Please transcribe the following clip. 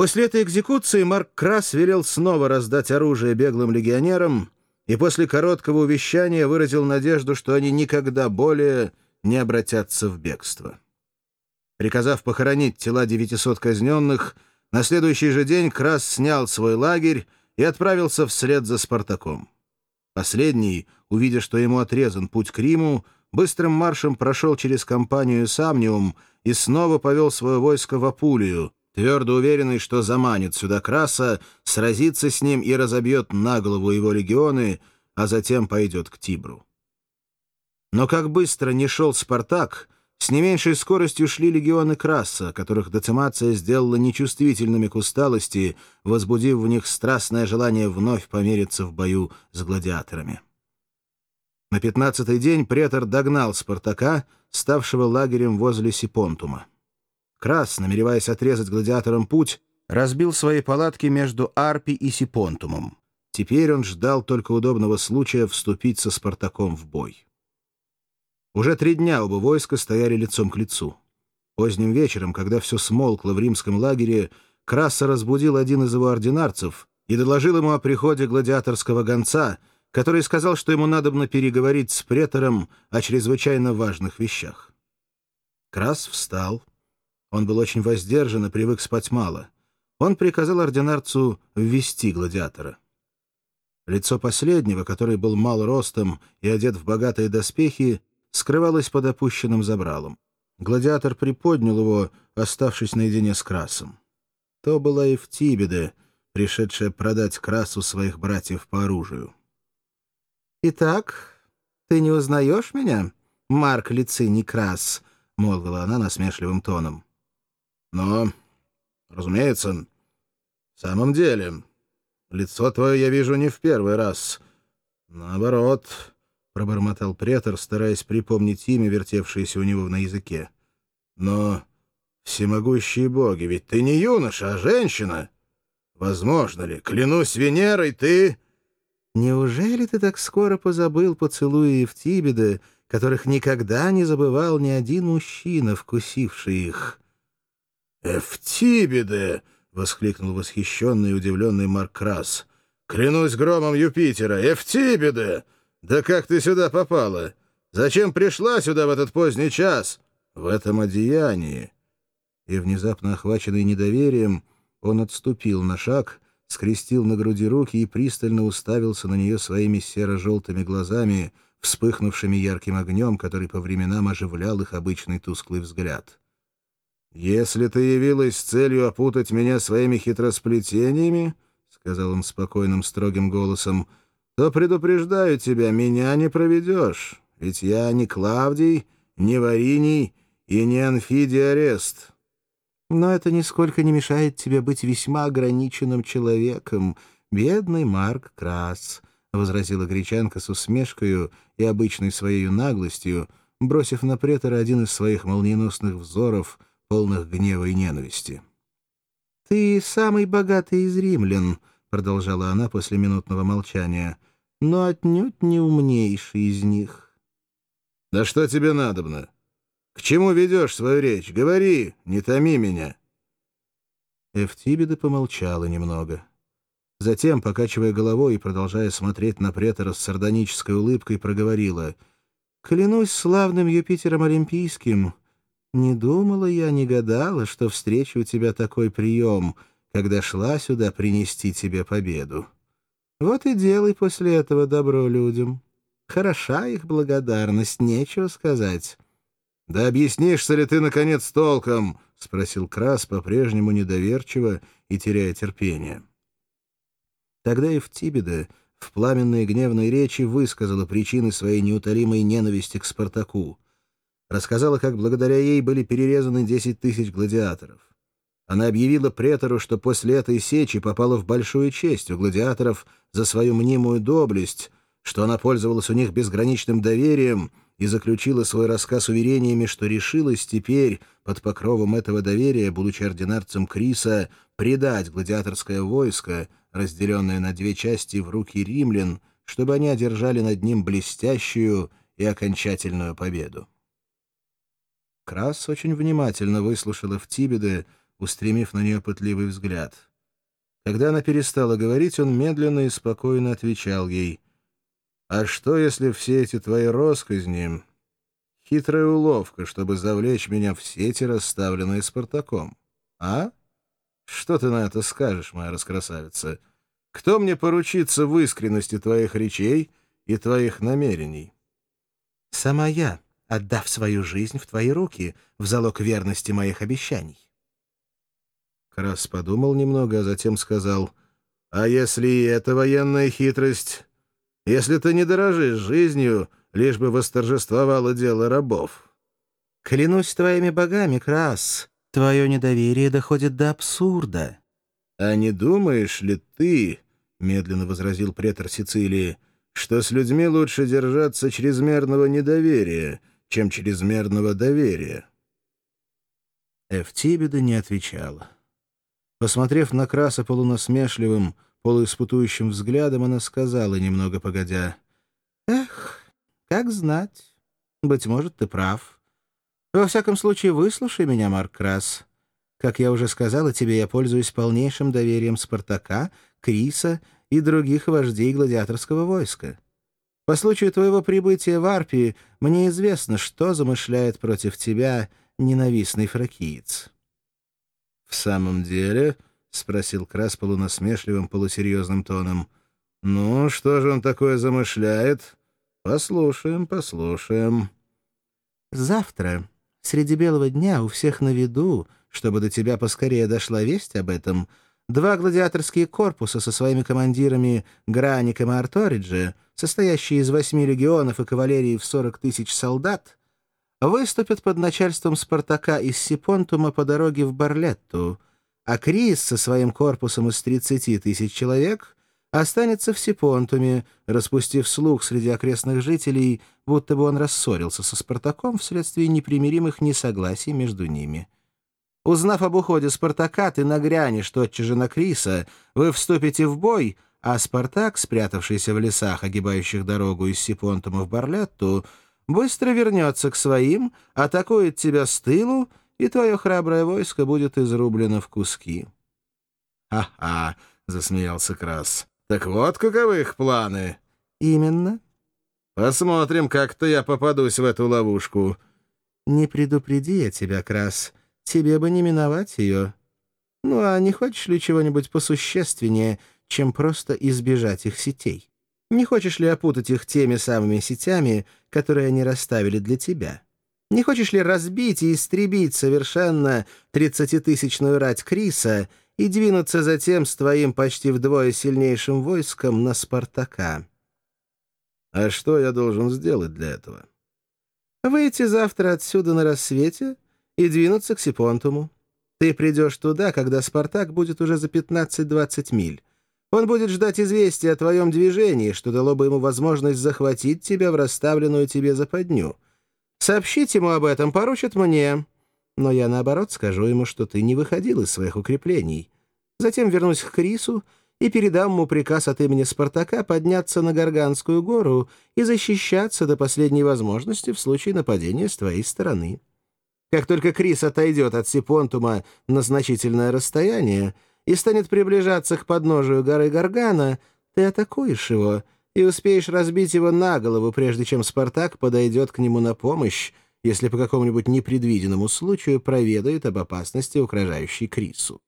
После этой экзекуции Марк Крас велел снова раздать оружие беглым легионерам и после короткого увещания выразил надежду, что они никогда более не обратятся в бегство. Приказав похоронить тела 900 казненных, на следующий же день Крас снял свой лагерь и отправился вслед за Спартаком. Последний, увидя, что ему отрезан путь к Риму, быстрым маршем прошел через компанию Самниум и снова повел свое войско в Апулию, твердо уверенный, что заманит сюда Краса, сразится с ним и разобьет на голову его легионы, а затем пойдет к Тибру. Но как быстро не шел Спартак, с не меньшей скоростью шли легионы Краса, которых децимация сделала нечувствительными к усталости, возбудив в них страстное желание вновь помериться в бою с гладиаторами. На пятнадцатый день претор догнал Спартака, ставшего лагерем возле Сипонтума. Крас, намереваясь отрезать гладиаторам путь, разбил свои палатки между Арпи и Сипонтумом. Теперь он ждал только удобного случая вступить со Спартаком в бой. Уже три дня оба войска стояли лицом к лицу. Поздним вечером, когда все смолкло в римском лагере, Краса разбудил один из его ординарцев и доложил ему о приходе гладиаторского гонца, который сказал, что ему надобно переговорить с претором о чрезвычайно важных вещах. Крас встал, он был очень воздержан и привык спать мало. Он приказал ординарцу ввести гладиатора. Лицо последнего, который был мал ростом и одет в богатые доспехи, скрывалось под опущенным забралом. Гладиатор приподнял его, оставшись наедине с Красом. То была Евтибеда, пришедшая продать Красу своих братьев по оружию. «Итак, ты не узнаешь меня, Марк Лициний Крас?» — молвила она насмешливым тоном. Но, разумеется, в самом деле, лицо твое я вижу не в первый раз. Наоборот, — пробормотал претор, стараясь припомнить имя, вертевшееся у него на языке. Но, всемогущие боги, ведь ты не юноша, а женщина. Возможно ли, клянусь Венерой, ты... Неужели ты так скоро позабыл поцелуи Евтибеда, которых никогда не забывал ни один мужчина, вкусивший их? «Эфтибеде!» — воскликнул восхищенный и удивленный Марк Крас. «Клянусь громом Юпитера! Эфтибеде! Да как ты сюда попала? Зачем пришла сюда в этот поздний час? В этом одеянии!» И, внезапно охваченный недоверием, он отступил на шаг, скрестил на груди руки и пристально уставился на нее своими серо-желтыми глазами, вспыхнувшими ярким огнем, который по временам оживлял их обычный тусклый взгляд. «Если ты явилась с целью опутать меня своими хитросплетениями, — сказал он спокойным строгим голосом, — то предупреждаю тебя, меня не проведешь, ведь я не Клавдий, не Вариний и не Анфидий Арест». «Но это нисколько не мешает тебе быть весьма ограниченным человеком, бедный Марк Крас», — возразила гречанка с усмешкою и обычной своей наглостью, бросив на претора один из своих молниеносных взоров — полных гнева и ненависти. «Ты самый богатый из римлян», — продолжала она после минутного молчания, «но отнюдь не умнейший из них». «Да что тебе надобно? К чему ведешь свою речь? Говори, не томи меня». Эфтибеда помолчала немного. Затем, покачивая головой и продолжая смотреть на претора с сардонической улыбкой, проговорила «Клянусь славным Юпитером Олимпийским, не думала я, не гадала, что встречу у тебя такой прием, когда шла сюда принести тебе победу. Вот и делай после этого добро людям. Хороша их благодарность, нечего сказать. — Да объяснишься ли ты, наконец, толком? — спросил Крас, по-прежнему недоверчиво и теряя терпение. Тогда и в в пламенной гневной речи высказала причины своей неутолимой ненависти к Спартаку — рассказала, как благодаря ей были перерезаны 10 тысяч гладиаторов. Она объявила претору, что после этой сечи попала в большую честь у гладиаторов за свою мнимую доблесть, что она пользовалась у них безграничным доверием и заключила свой рассказ уверениями, что решилась теперь, под покровом этого доверия, будучи ординарцем Криса, предать гладиаторское войско, разделенное на две части в руки римлян, чтобы они одержали над ним блестящую и окончательную победу. Крас очень внимательно выслушала в устремив на нее пытливый взгляд. Когда она перестала говорить, он медленно и спокойно отвечал ей. «А что, если все эти твои росказни — хитрая уловка, чтобы завлечь меня в сети, расставленные Спартаком? А? Что ты на это скажешь, моя раскрасавица? Кто мне поручится в искренности твоих речей и твоих намерений?» «Сама я», отдав свою жизнь в твои руки в залог верности моих обещаний. Крас подумал немного, а затем сказал, «А если и это военная хитрость? Если ты не дорожишь жизнью, лишь бы восторжествовало дело рабов?» «Клянусь твоими богами, Крас, твое недоверие доходит до абсурда». «А не думаешь ли ты, — медленно возразил претор Сицилии, — что с людьми лучше держаться чрезмерного недоверия, чем чрезмерного доверия. Эфтибеда не отвечала. Посмотрев на Краса полунасмешливым, полуиспутующим взглядом, она сказала, немного погодя, «Эх, как знать. Быть может, ты прав. Во всяком случае, выслушай меня, Марк Крас. Как я уже сказала тебе, я пользуюсь полнейшим доверием Спартака, Криса и других вождей гладиаторского войска. По случаю твоего прибытия в Арпии мне известно, что замышляет против тебя ненавистный фракиец». «В самом деле?» — спросил Крас полунасмешливым, полусерьезным тоном. «Ну, что же он такое замышляет? Послушаем, послушаем». «Завтра, среди белого дня, у всех на виду, чтобы до тебя поскорее дошла весть об этом, два гладиаторские корпуса со своими командирами Граником и Арториджи — состоящие из восьми легионов и кавалерии в 40 тысяч солдат, выступят под начальством Спартака из Сипонтума по дороге в Барлетту, а Крис со своим корпусом из 30 тысяч человек останется в Сипонтуме, распустив слух среди окрестных жителей, будто бы он рассорился со Спартаком вследствие непримиримых несогласий между ними. Узнав об уходе Спартака, ты нагрянешь тотчас же на Криса, вы вступите в бой — а Спартак, спрятавшийся в лесах, огибающих дорогу из Сипонтума в Барлетту, быстро вернется к своим, атакует тебя с тылу, и твое храброе войско будет изрублено в куски. «Ха-ха!» — засмеялся Крас. «Так вот каковы их планы!» «Именно». «Посмотрим, как-то я попадусь в эту ловушку». «Не предупреди я тебя, Крас. Тебе бы не миновать ее. Ну, а не хочешь ли чего-нибудь посущественнее, чем просто избежать их сетей? Не хочешь ли опутать их теми самыми сетями, которые они расставили для тебя? Не хочешь ли разбить и истребить совершенно тридцатитысячную рать Криса и двинуться затем с твоим почти вдвое сильнейшим войском на Спартака? А что я должен сделать для этого? Выйти завтра отсюда на рассвете и двинуться к Сипонтуму. Ты придешь туда, когда Спартак будет уже за 15-20 миль. Он будет ждать известия о твоем движении, что дало бы ему возможность захватить тебя в расставленную тебе западню. Сообщить ему об этом поручат мне, но я, наоборот, скажу ему, что ты не выходил из своих укреплений. Затем вернусь к Крису и передам ему приказ от имени Спартака подняться на Гарганскую гору и защищаться до последней возможности в случае нападения с твоей стороны. Как только Крис отойдет от Сипонтума на значительное расстояние, и станет приближаться к подножию горы Гаргана, ты атакуешь его и успеешь разбить его на голову, прежде чем Спартак подойдет к нему на помощь, если по какому-нибудь непредвиденному случаю проведает об опасности, угрожающей Крису.